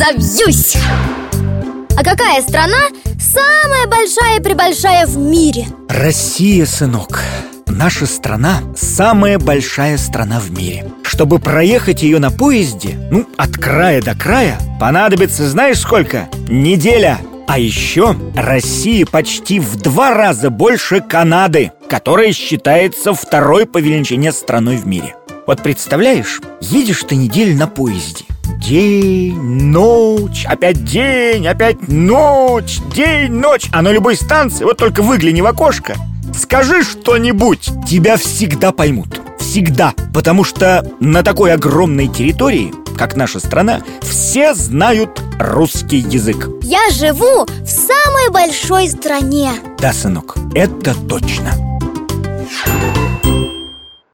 разобьюсь А какая страна самая большая-пребольшая в мире? Россия, сынок Наша страна – самая большая страна в мире Чтобы проехать ее на поезде, ну, от края до края Понадобится, знаешь сколько? Неделя а еще Россия почти в два раза больше Канады, которая считается второй по величине страной в мире. Вот представляешь, едешь ты неделю на поезде День, ночь, опять день, опять ночь, день, ночь. А на любой станции, вот только выгляни в окошко Скажи что-нибудь, тебя всегда поймут. Всегда, потому что на такой огромной территории, как наша страна, все знают русский язык. Я живу в самой большой стране. Да, сынок, это точно